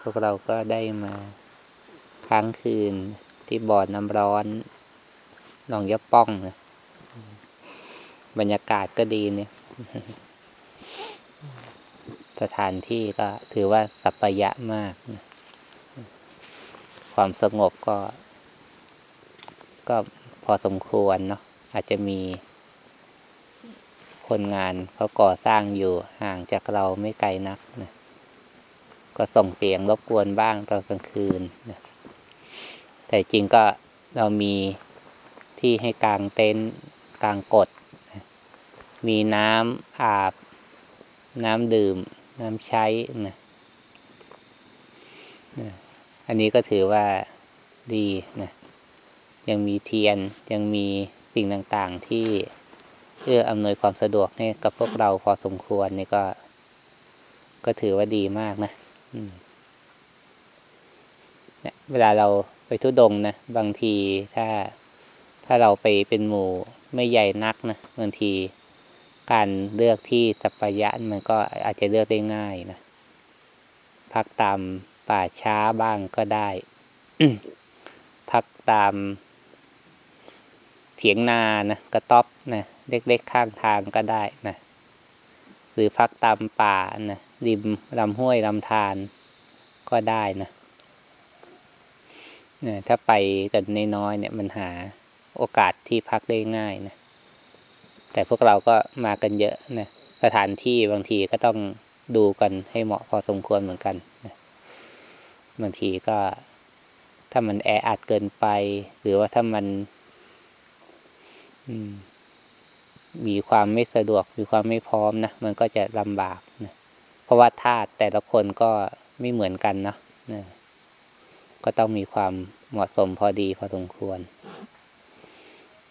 พวกเราก็ได้มาค้างคืนที่บ่อน้ำร้อนหนองยะป้องนะบรรยากาศก็ดีเนี่ย สถานที่ก็ถือว่าสัปปยะมากนะความสงบก็ ก็พอสมควรเนาะอาจจะมี คนงานเขาก่อสร้างอยู่ห่างจากเราไม่ไกลนักนะก็ส่งเสียงรบกวนบ้างตอนกลางคืนนะแต่จริงก็เรามีที่ให้กางเต็นท์กางกดนะมีน้ำอาบ น้ำดื่ม น้ำใช้นะนะอันนี้ก็ถือว่าดีนะยังมีเทียนยังมีสิ่งต่างๆที่ เอื้ออำนวยความสะดวกให้กับพวกเราพอสมควรนี่ก็ ก็ถือว่าดีมากนะเนี่ยเวลาเราไปทุดงนะบางทีถ้าถ้าเราไปเป็นหมู่ไม่ใหญ่นักนะบางทีการเลือกที่สัปปายะมันก็อาจจะเลือกได้ง่ายนะพักตามป่าช้าบ้างก็ได้ พักตามเถียงนานะกระต๊อบนะ เล็กๆข้างทางก็ได้นะหรือพักตามป่านะริมลำห้วยลำธารก็ได้นะเนี่ยถ้าไปกันน้อยๆเนี่ยมันหาโอกาสที่พักได้ง่ายนะแต่พวกเราก็มากันเยอะนะสถานที่บางทีก็ต้องดูกันให้เหมาะพอสมควรเหมือนกันนะบางทีก็ถ้ามันแออัดเกินไป หรือว่าถ้ามัน อืม มีความไม่สะดวกมีความไม่พร้อมนะมันก็จะลำบากนะเพราะว่าธาตุแต่ละคนก็ไม่เหมือนกันนะนะก็ต้องมีความเหมาะสมพอดีพอสมควร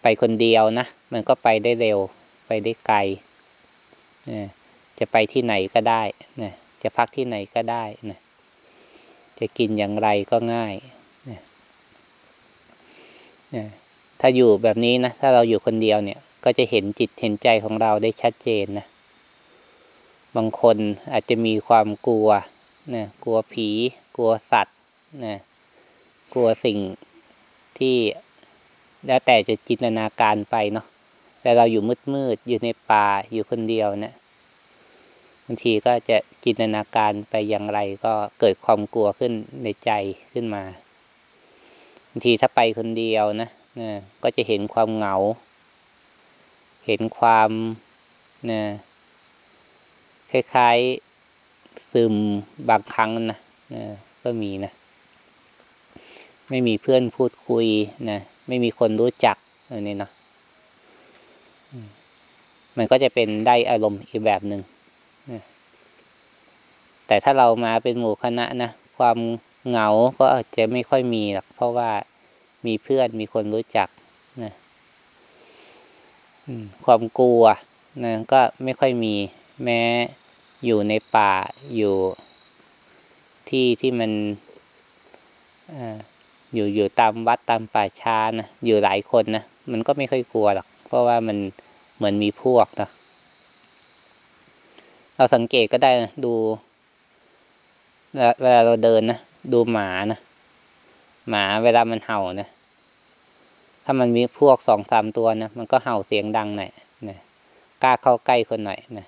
ไปคนเดียวนะมันก็ไปได้เร็ว ไปได้ไกลนะจะไปที่ไหนก็ได้นะจะพักที่ไหนก็ได้นะจะกินอย่างไรก็ง่ายนะนะถ้าอยู่แบบนี้นะถ้าเราอยู่คนเดียวเนี่ย ก็จะเห็นจิตเห็นใจของเราได้ชัดเจนนะบางคนอาจจะมีความกลัวนะกลัวผี กลัวสัตว์นะกลัวสิ่งที่แล้วแต่จะจินตนาการไปเนาะแต่เราอยู่มืดๆอยู่ในป่าอยู่คนเดียวเนะี่ยบางทีก็จะจินตนาการไปอย่างไรก็เกิดความกลัวขึ้นในใจขึ้นมาบางทีถ้าไปคนเดียวนะนะก็จะเห็นความเหงา เห็นความนะคล้ายๆซึมบางครั้งนะนะก็มีนะ ไม่มีเพื่อนพูดคุยนะไม่มีคนรู้จักอันนี้นะมันก็จะเป็นได้อารมณ์อีกแบบหนึ่งนะแต่ถ้าเรามาเป็นหมู่คณะนะความเหงาก็อาจจะไม่ค่อยมีหรอกเพราะว่ามีเพื่อนมีคนรู้จักนะ ความกลัวนะก็ไม่ค่อยมีแม้อยู่ในป่าอยู่ที่ที่มันอยู่อยู่ตามวัดตามป่าช้านะอยู่หลายคนนะมันก็ไม่ค่อยกลัวหรอก เพราะว่ามันเหมือนมีพวกนะเราสังเกตก็ได้นะดูเวลาเราเดินนะดูหมานะหมาเวลามันเห่านะ ถ้ามันมีพวกสองสามตัวนะมันก็เห่าเสียงดังหน่อยนะกล้าเข้าใกล้คนหน่อยนะ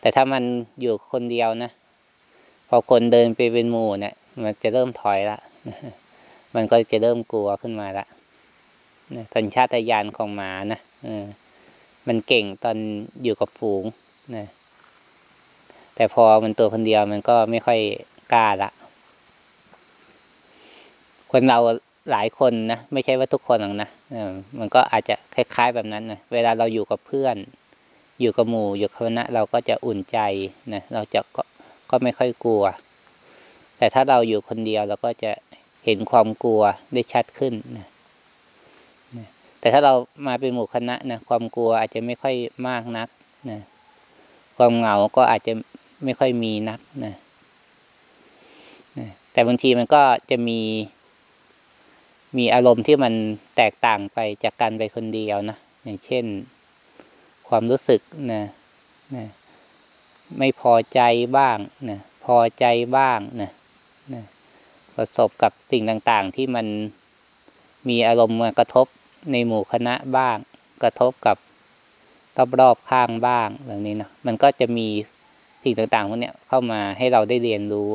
แต่ถ้ามันอยู่คนเดียวนะพอคนเดินไปเป็นหมู่เนะี่ยมันจะเริ่มถอยละมันก็จะเริ่มกลัวขึ้นมาละสัญชาตญาณของหมานะมันเก่งตอนอยู่กับฝูงนะแต่พอมันตัวคนเดียวมันก็ไม่ค่อยกล้าละคนเรา หลายคนนะไม่ใช่ว่าทุกคนหรอกนะมันก็อาจจะคล้าย ๆ แบบนั้นนะเวลาเราอยู่กับเพื่อน อยู่กับหมู่อยู่คณะเราก็จะอุ่นใจนะเราจะก็ก็ไม่ค่อยกลัว แต่ถ้าเราอยู่คนเดียวเราก็จะเห็นความกลัวได้ชัดขึ้นนะแต่ถ้าเรามาเป็นหมู่คณะนะความกลัวอาจจะไม่ค่อยมากนักนะความเหงาก็อาจจะไม่ค่อยมีนักนะนะแต่บางทีมันก็จะมี มีอารมณ์ที่มันแตกต่างไปจากการไปคนเดียวนะ อย่างเช่น ความรู้สึกนะนะไม่พอใจบ้างนะพอใจบ้างนะนะประสบกับสิ่งต่างๆ ที่มันมีอารมณ์มากระทบในหมู่คณะบ้าง กระทบกับรอบๆข้างบ้างแบบนี้เนาะมันก็จะมีสิ่งต่างๆพวกนี้เข้ามาให้เราได้เรียนรู้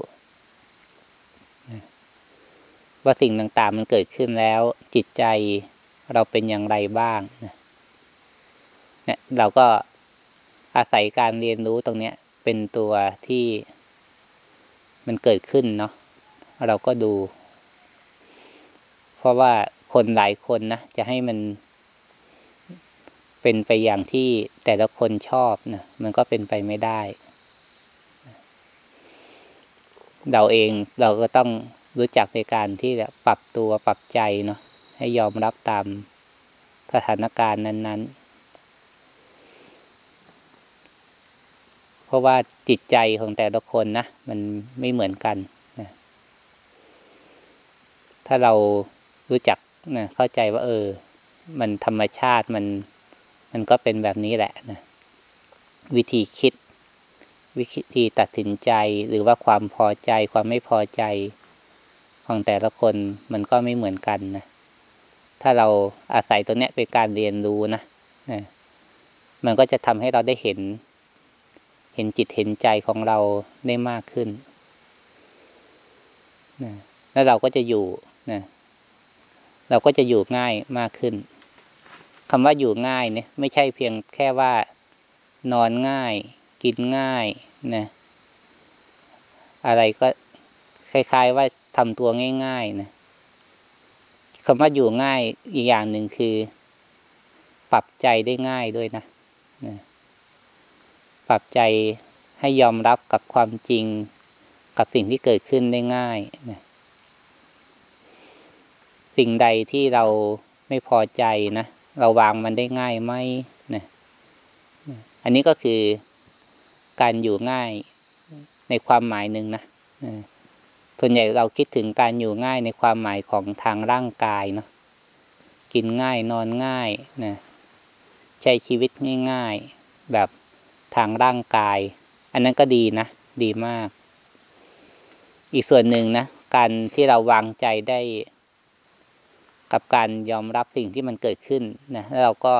ว่าสิ่งต่างๆมันเกิดขึ้นแล้ว จิตใจเราเป็นอย่างไรบ้างนะเนี่ยเราก็อาศัยการเรียนรู้ตรงเนี้ย เป็นตัวที่มันเกิดขึ้นเนาะเราก็ดู เพราะว่าคนหลายคนนะจะให้มัน เป็นไปอย่างที่แต่ละคนชอบนะมันก็เป็นไปไม่ได้ เราเองเราก็ต้อง รู้จักในการที่จะปรับตัวปรับใจเนาะให้ยอมรับตามสถานการณ์นั้น ๆ เพราะว่าจิตใจของแต่ละคนนะมันไม่เหมือนกันนะถ้าเรารู้จักนะเข้าใจว่า เออ มันธรรมชาติมัน มันก็เป็นแบบนี้แหละนะวิธีคิด วิธีตัดสินใจหรือว่าความพอใจความไม่พอใจ ของแต่ละคนมันก็ไม่เหมือนกันนะ ถ้าเราอาศัยตัวเนี้ยเป็นการเรียนรู้นะนะมันก็จะทำให้เราได้เห็น เห็นจิตเห็นใจของเราได้มากขึ้นนะแล้วเราก็จะอยู่นะเราก็จะอยู่ง่ายมากขึ้นคำว่าอยู่ง่ายเนี่ยไม่ใช่เพียงแค่ว่า นอนง่าย กินง่ายนะอะไรก็คล้ายๆว่า ทำตัวง่ายๆนะคำว่าอยู่ง่ายอีกอย่างหนึ่งคือ ปรับใจได้ง่ายด้วยนะนะปรับใจให้ยอมรับกับความจริงกับสิ่งที่เกิดขึ้นได้ง่ายนะสิ่งใดที่เราไม่พอใจนะเราวางมันได้ง่ายไหมนะอันนี้ก็คือการอยู่ง่ายในความหมายหนึ่งนะ ส่วนใหญ่เราคิดถึงการอยู่ง่ายในความหมายของทางร่างกายเนาะกินง่ายนอนง่ายนะใช้ชีวิตง่ายๆแบบทางร่างกาย อันนั้นก็ดีนะดีมาก อีกส่วนหนึ่งนะการที่เราวางใจได้ กับการยอมรับสิ่งที่มันเกิดขึ้นนะแล้วเราก็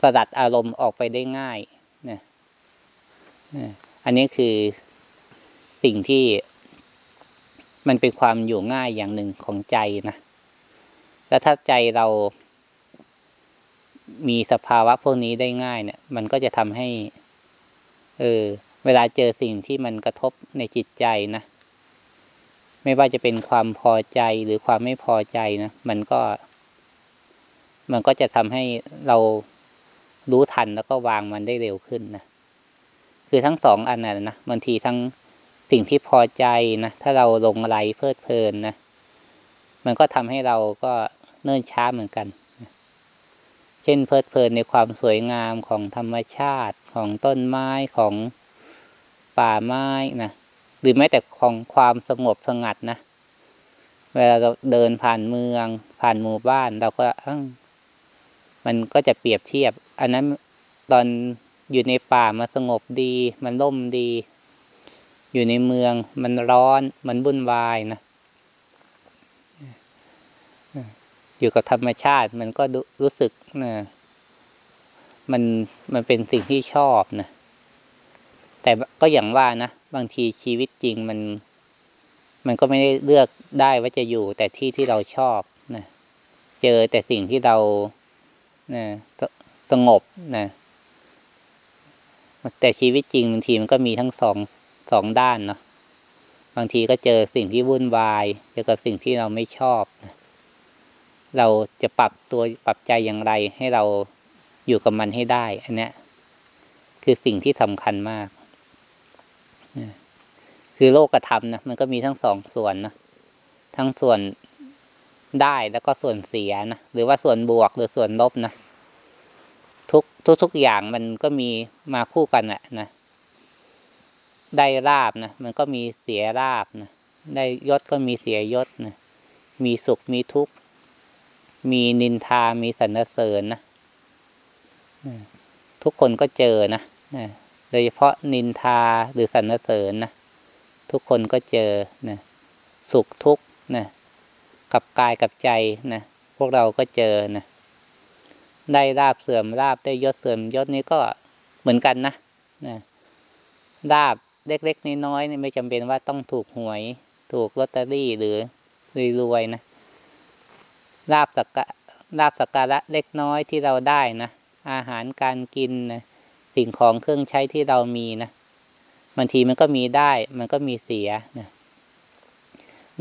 สลัดอารมณ์ออกไปได้ง่ายนะอันนี้คือสิ่งที่ มันเป็นความอยู่ง่ายอย่างหนึ่งของใจนะ แล้วถ้าใจเรามีสภาวะพวกนี้ได้ง่ายเนี่ย มันก็จะทำให้ เออ เวลาเจอสิ่งที่มันกระทบในจิตใจนะ ไม่ว่าจะเป็นความพอใจหรือความไม่พอใจนะ มันก็ มันก็จะทำให้เรารู้ทันแล้วก็วางมันได้เร็วขึ้นนะ คือทั้งสองอันนั้นนะ บางทีทั้ง สิ่งที่พอใจนะถ้าเราลงอะไรเพลิดเพลินนะมันก็ทำให้เราก็เนิ่นช้าเหมือนกัน เช่นเพลิดเพลินในความสวยงามของธรรมชาติของต้นไม้ของป่าไม้นะหรือแม้แต่ของความสงบสงัดนะเวลาเราเดินผ่านเมือง ผ่านหมู่บ้านเราก็มันก็จะเปรียบเทียบ อันนั้นตอนอยู่ในป่ามันสงบดี มันร่มดี อยู่ในเมือง มันร้อน มันวุ่นวายนะ อยู่กับธรรมชาติมันก็รู้สึกนะมันมันเป็นสิ่งที่ชอบนะ แต่ก็อย่างว่านะ บางทีชีวิตจริงมัน มันก็ไม่ได้เลือกได้ว่าจะอยู่ แต่ที่ที่เราชอบนะ เจอแต่สิ่งที่เรานะสงบนะ แต่ชีวิตจริงบางทีมันก็มีทั้งสอง สองด้านเนาะบางทีก็เจอสิ่งที่วุ่นวายเจอกับสิ่งที่เราไม่ชอบนะเราจะปรับตัวปรับใจอย่างไรให้เราอยู่กับมันให้ได้ อันนี้คือสิ่งที่สำคัญมากคือโลกธรรมนะมันก็มีทั้งสองส่วนนะทั้งส่วนได้แล้วก็ส่วนเสียนะหรือว่าส่วนบวกหรือส่วนลบนะทุกทุกทุกอย่างมันก็มีมาคู่กันแหละนะ ได้ราบนะมันก็มีเสียราบนะได้ยศก็มีเสียยศนะมีสุขมีทุกข์ มีนินทา มีสรรเสริญนะทุกคนก็เจอนะโดยเฉพาะนินทาหรือสรรเสริญนะทุกคนก็เจอนะสุขทุกข์นะกับกายกับใจนะพวกเราก็เจอนะได้ลาบเสื่อมลาบได้ยศเสื่อมยศนี้ก็เหมือนกันนะนะลาบ เล็กๆน้อยๆนี่ไม่จำเป็นว่าต้องถูกหวย ถูกลอตเตอรี่หรือรวยๆนะลาบสักกะลาบสักการะเล็กน้อยที่เราได้นะอาหารการกินนะสิ่งของเครื่องใช้ที่เรามีนะบางทีมันก็มีได้ มันก็มีเสียนะ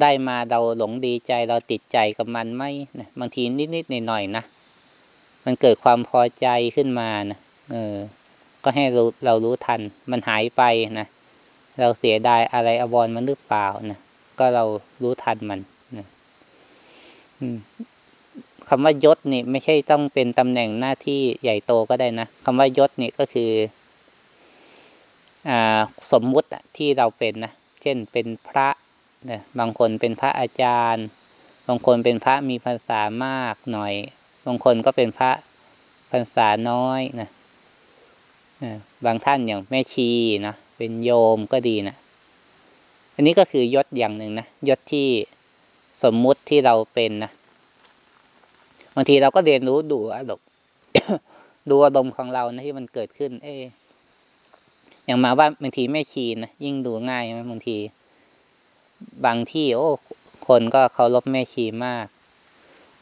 ได้มาเราหลงดีใจเราติดใจกับมันไหมนะบางทีนิดๆหน่อยๆนะมันเกิดความพอใจขึ้นมานะเออ ก็ให้เราเรารู้ทัน มันหายไปนะ เราเสียดายอะไรอวรมันหรือเปล่านะก็เรารู้ทันมันนะคำว่ายศนี่ไม่ใช่ต้องเป็นตำแหน่งหน้าที่ใหญ่โตก็ได้นะคำว่ายศนี่ก็คืออ่าสมมุติที่เราเป็นนะเช่นเป็นพระนะบางคนเป็นพระอาจารย์ บางคนเป็นพระมีภาษามากหน่อย บางคนก็เป็นพระภาษาน้อยนะบางท่านอย่างแม่ชีนะ เป็นโยมก็ดีนะ อันนี้ก็คือยศอย่างหนึ่งนะยศที่สมมุติที่เราเป็นนะบางทีเราก็เรียนรู้ดูอารมณ์ดูอารมณ์ของเรานะที่มันเกิดขึ้น เออย่างมาว่าบางทีแม่ชีนะยิ่งดูง่ายไหมบางที บางที่ โอ้ คนก็เคารพแม่ชีมาก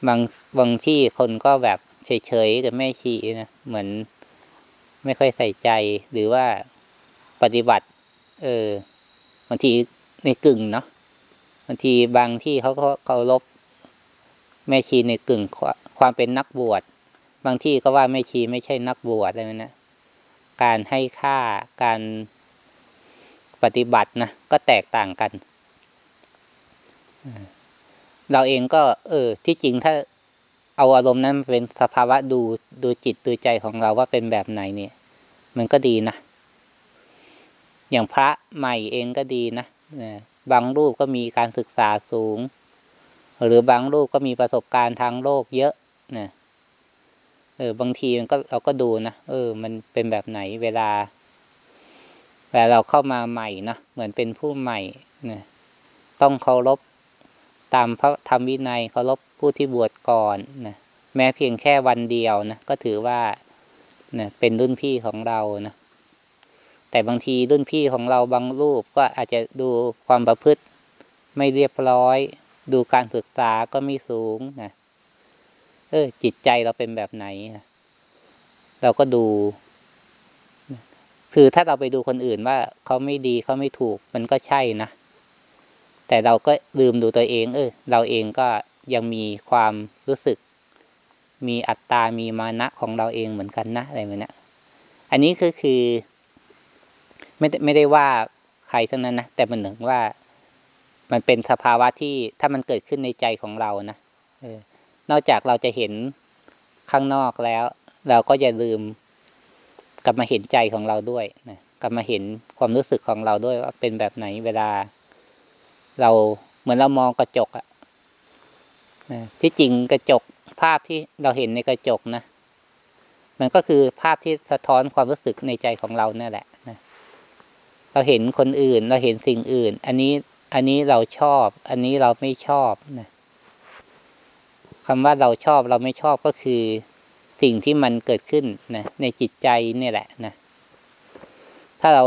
บางบางที่คนก็แบบเฉยๆกับแม่ชีนะเหมือนไม่ค่อยใส่ใจหรือว่า ปฏิบัติ เออบางทีในกึ่งเนาะบางทีบางที่เขาก็เคารพแม่ชีในกึ่งความเป็นนักบวช บางที่ก็ว่าแม่ชีไม่ใช่นักบวชอะไรนะ การให้ค่าการปฏิบัตินะก็แตกต่างกัน เราเองก็ เออ ที่จริงถ้าเอาอารมณ์นั้นเป็นสภาวะดูดูจิตดูใจของเราว่าเป็นแบบไหนเนี่ย มันก็ดีนะ อย่างพระใหม่เองก็ดีนะบางรูปก็มีการศึกษาสูง หรือบางรูปก็มีประสบการณ์ทางโลกเยอะนะเออบางทีมันก็เราก็ดูนะเออ มันเป็นแบบไหนเวลาเวลาเราเข้ามาใหม่นะเหมือนเป็นผู้ใหม่นะต้องเคารพตามพระธรรมวินัยเคารพผู้ที่บวชก่อนนะแม้เพียงแค่วันเดียวนะก็ถือว่านะเป็นรุ่นพี่ของเรานะ แต่บางทีรุ่นพี่ของเราบางรูปก็อาจจะดูความประพฤติไม่เรียบร้อย ดูการศึกษาก็ไม่สูงนะเออ จิตใจเราเป็นแบบไหนเราก็ดู คือถ้าเราไปดูคนอื่นว่าเขาไม่ดีเขาไม่ถูก มันก็ใช่นะ แต่เราก็ลืมดูตัวเอง เออ เราเองก็ยังมีความรู้สึก มีอัตตา มีมานะของเราเองเหมือนกันนะอะไรแบบนี้อันนี้ก็คือ ไม่ไม่ได้ว่าใครทั้งนั้นนะแต่มันหนึ่งว่า มันเป็นสภาวะที่ถ้ามันเกิดขึ้นในใจของเรานะเออนอกจากเราจะเห็นข้างนอกแล้ว เราก็อย่าลืม กลับมาเห็นใจของเราด้วยนะกลับมาเห็นความรู้สึกของเราด้วยว่าเป็นแบบไหนเวลา เราเหมือนเรามองกระจกอะที่จริงกระจกภาพที่เราเห็นในกระจกนะมันก็คือภาพที่สะท้อนความรู้สึกในใจของเราเนี่ยแหละนะ เราเห็นคนอื่น เราเห็นสิ่งอื่น อันนี้อันนี้เราชอบ อันนี้เราไม่ชอบนะคำว่าเราชอบเราไม่ชอบก็คือ สิ่งที่มันเกิดขึ้นนะในจิตใจนี่แหละนะถ้าเรา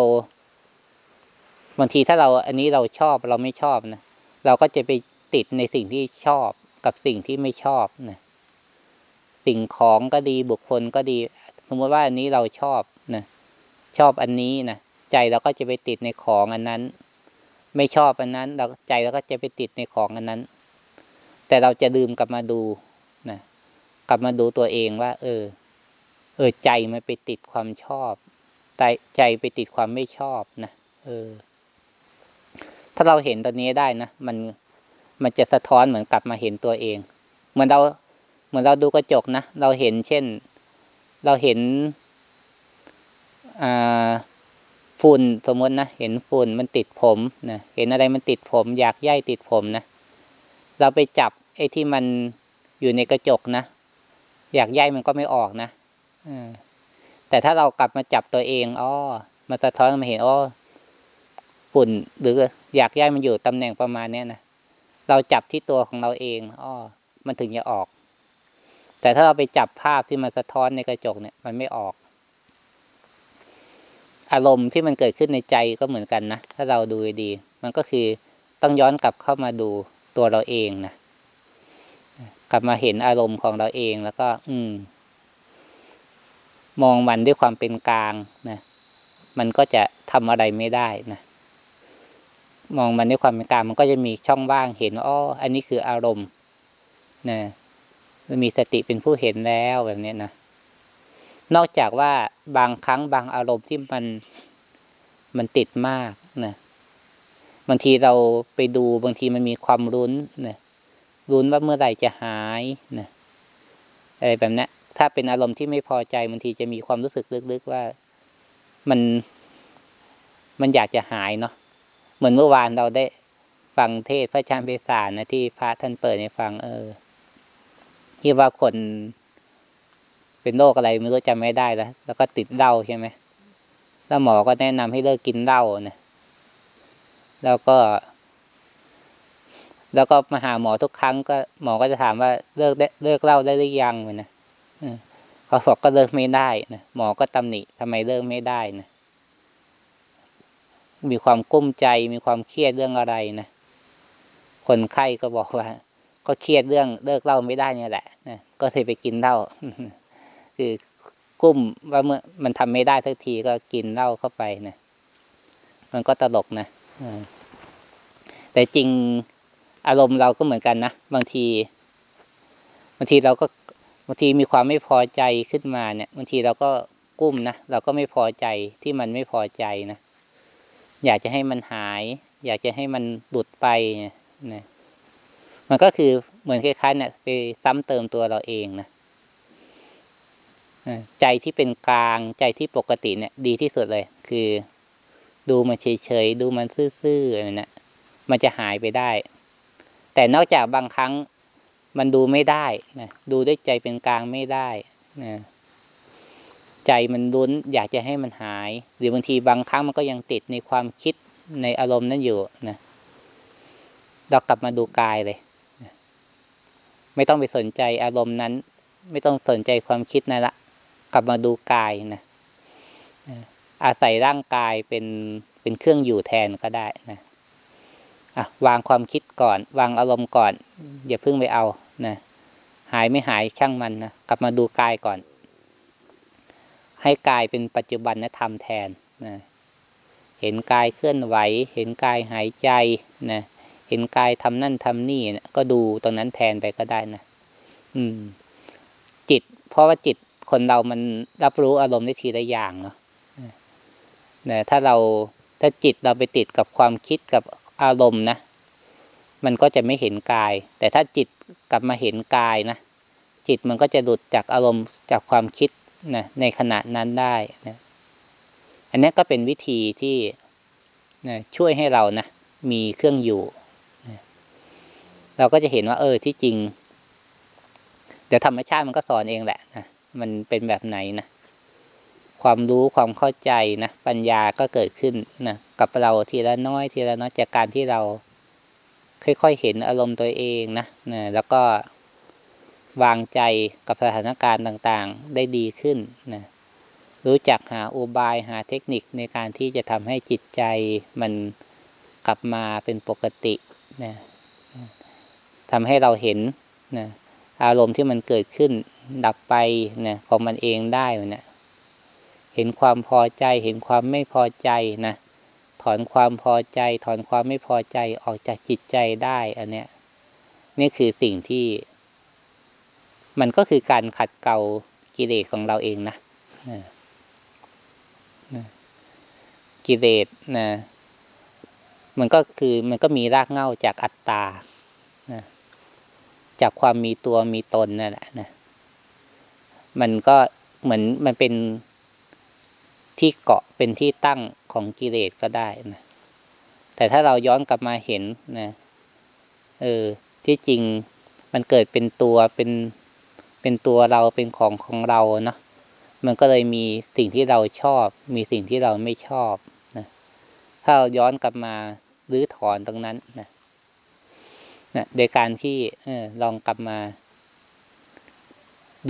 บางทีถ้าเราอันนี้เราชอบเราไม่ชอบนะเราก็จะไปติดในสิ่งที่ชอบกับสิ่งที่ไม่ชอบนะสิ่งของก็ดีบุคคลก็ดีสมมติว่าอันนี้เราชอบนะชอบอันนี้นะ ใจเราก็จะไปติดในของอันนั้น ไม่ชอบอันนั้น เราใจเราก็จะไปติดในของอันนั้น แต่เราจะลืมกลับมาดูนะกลับมาดูตัวเองว่า เออ เออ ใจมันไปติดความชอบใจใจไปติดความไม่ชอบนะเออ ถ้าเราเห็นตัวนี้ได้นะมันมันจะสะท้อนเหมือนกลับมาเห็นตัวเองเหมือนเราเหมือนเราดูกระจกนะเราเห็นเช่น เราเห็นอ่า ฝุ่นสมมตินะเห็นฝุ่นมันติดผมนะเห็นอะไรมันติดผม อยากย่ายติดผมนะเราไปจับไอ้ที่มันอยู่ในกระจกนะอยากย่ายมันก็ไม่ออกนะแต่ถ้าเรากลับมาจับตัวเองอ๋อมาสะท้อนมาเห็นอ๋อฝุ่นหรืออยากย้ายมันอยู่ตำแหน่งประมาณเนี้ยนะเราจับที่ตัวของเราเองอ๋อมันถึงจะออก แต่ถ้าเราไปจับภาพที่มันสะท้อนในกระจกเนี่ย มันไม่ออก อารมณ์ที่มันเกิดขึ้นในใจก็เหมือนกันนะ ถ้าเราดูดี มันก็คือต้องย้อนกลับเข้ามาดูตัวเราเองนะ กลับมาเห็นอารมณ์ของเราเองแล้วก็ อืม มองมันด้วยความเป็นกลางนะ มันก็จะทำอะไรไม่ได้นะ มองมันด้วยความเป็นกลาง มันก็จะมีช่องว่างเห็นอ๋ออันนี้คืออารมณ์นะมีสติเป็นผู้เห็นแล้วแบบนี้นะ นอกจากว่าบางครั้งบางอารมณ์ที่มันมันติดมากนะบางทีเราไปดูบางทีมันมีความรุ้นนะรุ้นว่าเมื่อไหร่จะหายนะอะไรแบบนี้ถ้าเป็นอารมณ์ที่ไม่พอใจบางทีจะมีความรู้สึกลึกๆว่ามันมันอยากจะหายเนาะเหมือนเมื่อวานเราได้ฟังเทศพระอาจารย์เบสานนะที่พระท่านเปิดให้ฟัง เออที่ว่าคน เป็นโรคอะไรไม่รู้จำไม่ได้แล้วแล้วก็ติดเหล้าใช่ไหมแล้วหมอก็แนะนำให้เลิกกินเหล้านะแล้วก็ แล้วก็มาหาหมอทุกครั้งก็หมอก็จะถามว่าเลิกได้เลิกเหล้าได้หรือยังเนะเขาบอกก็เลิกไม่ได้นะหมอก็ตำหนิทำไมเลิกไม่ได้นะมีความกุ้มใจมีความเครียดเรื่องอะไรนะคนไข้ก็บอกว่า ก็เครียดเรื่องเลิกเหล้าไม่ได้เนี่ยแหละนะก็เลยไปกินเหล้า คือกุ้มว่าเมื่อมันทำไม่ได้ทักทีก็กินเหล้าเข้าไปนะมันก็ตลกนะแต่จริงอารมณ์เราก็เหมือนกันนะบางทีบางทีเราก็บางทีมีความไม่พอใจขึ้นมาเนี่ยบางทีเราก็กุ้มนะเราก็ไม่พอใจที่มันไม่พอใจนะอยากจะให้มันหาย อยากจะให้มันหลุดไปนะมันก็คือเหมือนคล้ายๆเนี่ยไปซ้ำเติมตัวเราเองนะ ใจที่เป็นกลางใจที่ปกติเนี่ย ดีที่สุดเลย คือ ดูมันเฉยๆดูมันซื่อๆอะไรนะมันจะหายไปได้ แต่นอกจากบางครั้งมันดูไม่ได้นะดูด้วยใจเป็นกลางไม่ได้นะใจมันลุ้นอยากจะให้มันหาย หรือบางทีบางครั้งมันก็ยังติดในความคิดในอารมณ์นั้นอยู่นะเรากลับมาดูกายเลยไม่ต้องไปสนใจอารมณ์นั้น ไม่ต้องสนใจความคิดนั่นละ กลับมาดูกายนะอาศัยร่างกายเป็นเป็นเครื่องอยู่แทนก็ได้นะอะวางความคิดก่อน วางอารมณ์ก่อน อย่าเพิ่งไปเอานะหายไม่หายช่างมันนะกลับมาดูกายก่อน ให้กายเป็นปัจจุบันนะทำแทนนะเห็นกายเคลื่อนไหว เห็นกายหายใจนะเห็นกายทำนั่นทำนี่นะก็ดูตรงนั้นแทนไปก็ได้นะอืม จิต เพราะว่าจิต คนเรามันรับรู้อารมณ์ได้ทีละอย่างเนาะนะถ้าเราถ้าจิตเราไปติดกับความคิดกับอารมณ์นะ มันก็จะไม่เห็นกาย แต่ถ้าจิตกลับมาเห็นกายนะ จิตมันก็จะหลุดจากอารมณ์จากความคิดนะในขณะนั้นได้นะอันนี้ก็เป็นวิธีที่นะช่วยให้เรานะมีเครื่องอยู่นะเราก็จะเห็นว่า เออที่จริง เดี๋ยวธรรมชาติมันก็สอนเองแหละนะ มันเป็นแบบไหนนะความรู้ความเข้าใจนะปัญญาก็เกิดขึ้นนะกับเราทีละน้อย ทีละน้อยจากการที่เรา ค่อยๆเห็นอารมณ์ตัวเองนะนะแล้วก็วางใจกับสถานการณ์ต่างๆ ได้ดีขึ้นนะรู้จักหาอุบายหาเทคนิคในการที่จะทำให้จิตใจมันกลับมาเป็นปกตินะทำให้เราเห็นนะ อารมณ์ที่มันเกิดขึ้นดับไปนะของมันเองได้นะเห็นความพอใจ เห็นความไม่พอใจนะถอนความพอใจ ถอนความไม่พอใจออกจากจิตใจได้อันเนี้ยนี่คือสิ่งที่ มันก็คือการขัดเกลากิเลสของเราเองนะกิเลสนะมันก็คือมันก็มีรากเหง้าจากอัตตานะ จากความมีตัวมีตนนั่นแหละนะมันก็เหมือนมันเป็นที่เกาะเป็นที่ตั้งของกิเลสก็ได้นะแต่ถ้าเราย้อนกลับมาเห็นนะเออที่จริงมันเกิดเป็นตัวเป็นเป็นตัวเราเป็นของของเราเนาะมันก็เลยมีสิ่งที่เราชอบ มีสิ่งที่เราไม่ชอบนะถ้าเราย้อนกลับมารื้อถอนตรงนั้นนะ นะโดยการที่เออลองกลับมา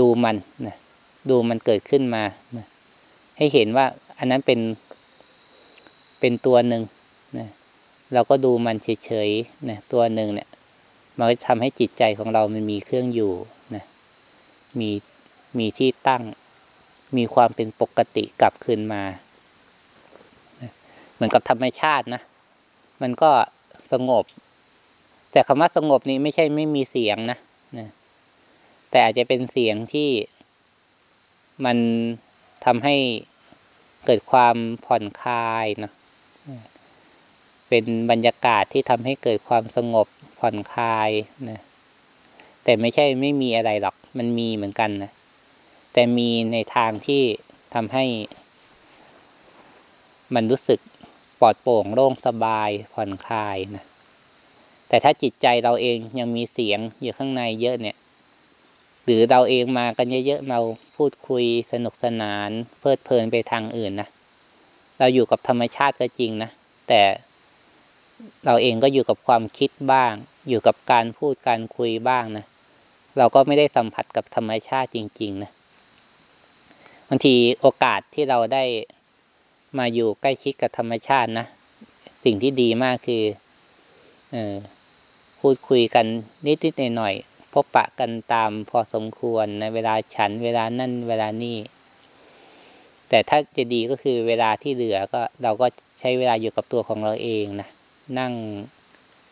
ดูมันนะดูมันเกิดขึ้นมานะให้เห็นว่าอันนั้นเป็น เป็นตัวหนึ่งนะเราก็ดูมันเฉยๆนะตัวหนึ่งเนี่ย มันก็ทำให้จิตใจของเรามันมีเครื่องอยู่นะมีมีที่ตั้ง มีความเป็นปกติกลับคืนมาเหมือนกับธรรมชาตินะ มันก็สงบ แต่คำว่าสงบนี้ไม่ใช่ไม่มีเสียงนะนะแต่อาจจะเป็นเสียงที่มันทำให้เกิดความผ่อนคลายเนาะเป็นบรรยากาศที่ทำให้เกิดความสงบผ่อนคลายนะแต่ไม่ใช่ไม่มีอะไรหรอก มันมีเหมือนกันนะแต่มีในทางที่ทำให้ มันรู้สึกปลอดโปร่งโล่งสบายผ่อนคลายนะ แต่ถ้าจิตใจเราเองยังมีเสียงอยู่ข้างในเยอะเนี่ย หรือเราเองมากันเยอะๆเราพูดคุยสนุกสนาน เพลิดเพลินไปทางอื่นนะเราอยู่กับธรรมชาติก็จริงนะแต่เราเองก็อยู่กับความคิดบ้าง อยู่กับการพูดการคุยบ้างนะเราก็ไม่ได้สัมผัสกับธรรมชาติจริง ๆ นะบางทีโอกาสที่เราได้มาอยู่ใกล้ชิดกับธรรมชาตินะสิ่งที่ดีมากคือ เออ พูดคุยกันนิดๆหน่อยๆพบปะกันตามพอสมควรในเวลาฉันเวลานั่นเวลานี่แต่ถ้าจะดีก็คือเวลาที่เหลือก็เราก็ใช้เวลาอยู่กับตัวของเราเองนะนั่ง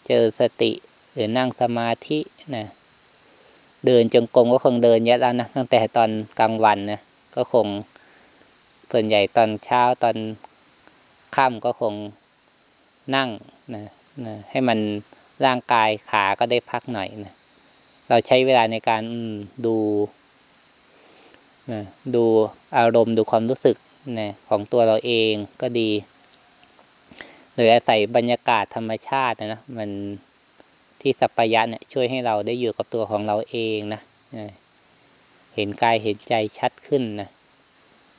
เจอสติ หรือนั่งสมาธินะเดินจงกรมก็คงเดินเยอะแล้วนะตั้งแต่ตอนกลางวันนะก็คงส่วนใหญ่ตอนเช้าตอนค่ำก็คงนั่งนะนะให้มัน ร่างกายขาก็ได้พักหน่อยนะเราใช้เวลาในการดูนะดูอารมณ์ดูความรู้สึกนะของตัวเราเองก็ดี โดยอาศัยบรรยากาศธรรมชาตินะมันที่สัพยะเนี่ยช่วยให้เราได้อยู่กับตัวของเราเองนะเห็นกายเห็นใจชัดขึ้นนะ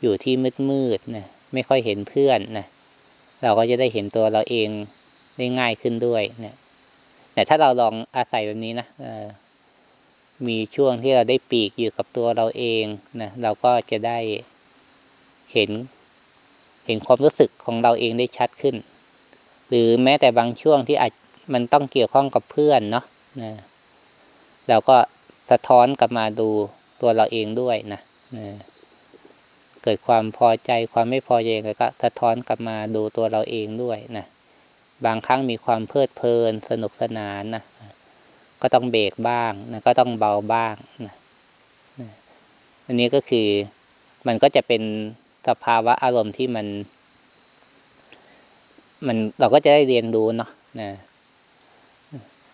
อยู่ที่มืดมืดนะไม่ค่อยเห็นเพื่อนนะเราก็จะได้เห็นตัวเราเองได้ง่ายขึ้นด้วยนะ แต่ถ้าเราลองอาศัยแบบนี้นะมีช่วงที่เราได้ปีกอยู่กับตัวเราเองนะเราก็จะได้เห็น เห็นความรู้สึกของเราเองได้ชัดขึ้น หรือแม้แต่บางช่วงที่อาจมันต้องเกี่ยวข้องกับเพื่อนเนาะนะเราก็สะท้อนกลับมาดูตัวเราเองด้วยนะนะเกิดความพอใจความไม่พอใจแล้วก็สะท้อนกลับมาดูตัวเราเองด้วยนะ บางครั้งมีความเพลิดเพลินสนุกสนานนะก็ต้องเบรกบ้างนะก็ต้องเบาบ้างนะอันนี้ก็คือมันก็จะเป็นสภาวะอารมณ์ที่มัน มันเราก็จะได้เรียนรู้เนาะนะ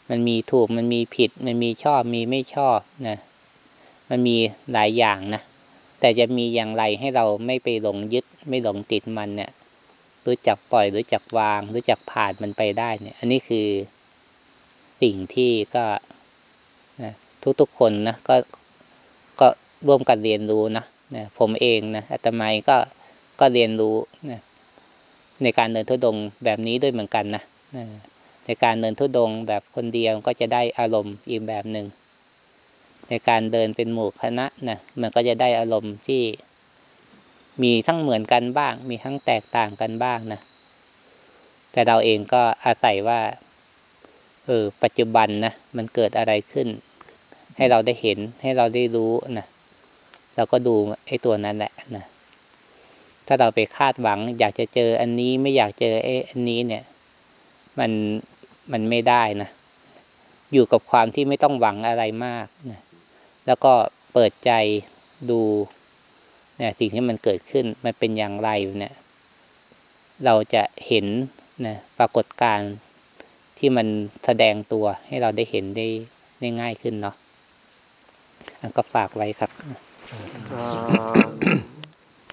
มันมีถูกมันมีผิด มันมีชอบมีไม่ชอบนะมันมีหลายอย่างนะแต่จะมีอย่างไรให้เราไม่ไปหลงยึดไม่หลงติดมันเนี่ย รู้จักปล่อยรู้จักวาง รู้จักผ่านมันไปได้เนี่ย อันนี้คือสิ่งที่ก็นะทุกๆคนนะก็ก็ร่วมกันเรียนรู้นะนะผมเองนะอาตมาก็ก็เรียนรู้นะในการเดินทุดงแบบนี้ด้วยเหมือนกันนะในการเดินทุดงแบบคนเดียวก็จะได้อารมณ์อีกแบบหนึ่งในการเดินเป็นหมู่คณะนะมันก็จะได้อารมณ์ที่ มีทั้งเหมือนกันบ้าง มีทั้งแตกต่างกันบ้างนะแต่เราเองก็อาศัยว่าเออปัจจุบันนะมันเกิดอะไรขึ้น ให้เราได้เห็นให้เราได้รู้นะเราก็ดูไอ้ตัวนั้นแหละนะถ้าเราไปคาดหวัง อยากจะเจออันนี้ไม่อยากเจอไอ้อันนี้เนี่ย มันมันไม่ได้นะอยู่กับความที่ไม่ต้องหวังอะไรมากนะแล้วก็เปิดใจดู นี่ยสิ่งที่มันเกิดขึ้นมันเป็นอย่างไรเนี่ยเราจะเห็นนะปรากฏการณ์ที่มันแสดงตัวให้เราได้เห็นได้ได้ง่ายขึ้นเนาะอังก็ฝากไว้ครับ